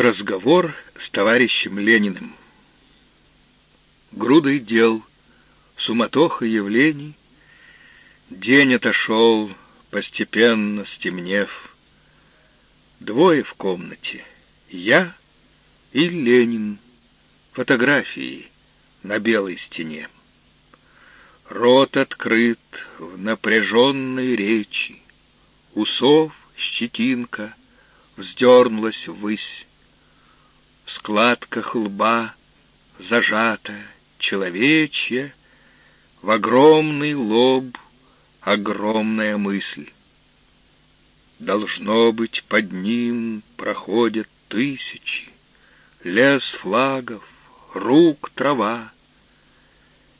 Разговор с товарищем Лениным. Грудой дел, суматоха явлений, День отошел, постепенно стемнев. Двое в комнате, я и Ленин, фотографии на белой стене. Рот открыт в напряженной речи, Усов щетинка вздернулась ввысь. В складках лба зажата человечья, В огромный лоб огромная мысль. Должно быть, под ним проходят тысячи, Лес флагов, рук трава.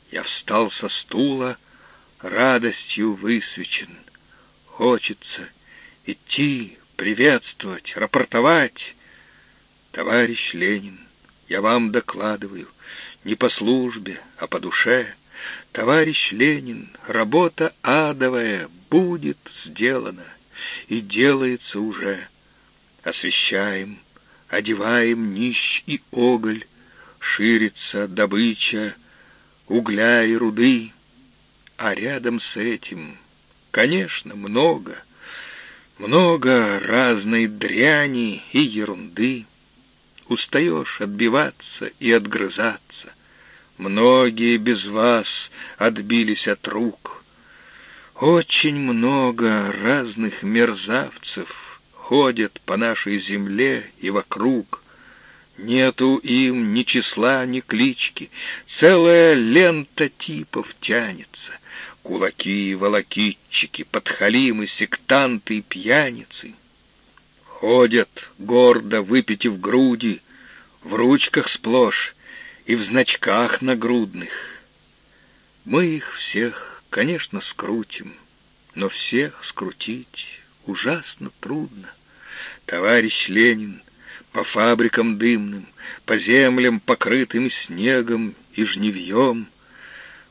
Я встал со стула, радостью высвечен. Хочется идти, приветствовать, рапортовать. Товарищ Ленин, я вам докладываю, не по службе, а по душе. Товарищ Ленин, работа адовая будет сделана и делается уже. Освещаем, одеваем нищ и оголь, ширится добыча угля и руды, а рядом с этим, конечно, много, много разной дряни и ерунды. Устаешь отбиваться и отгрызаться. Многие без вас отбились от рук. Очень много разных мерзавцев ходят по нашей земле и вокруг. Нету им ни числа, ни клички. Целая лента типов тянется. Кулаки, волокитчики, подхалимы, сектанты и пьяницы. Ходят, гордо выпитив груди, в ручках сплошь и в значках нагрудных. Мы их всех, конечно, скрутим, но всех скрутить ужасно трудно. Товарищ Ленин — по фабрикам дымным, по землям, покрытым снегом и жневьем.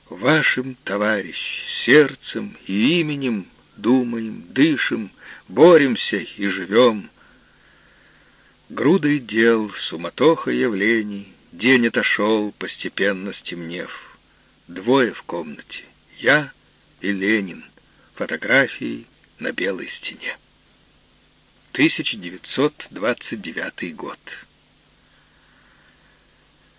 Вашим, товарищ, сердцем и именем думаем, дышим, боремся и живем. Грудой дел, суматоха явлений, день отошел, постепенно стемнев. Двое в комнате, я и Ленин, фотографии на белой стене. 1929 год.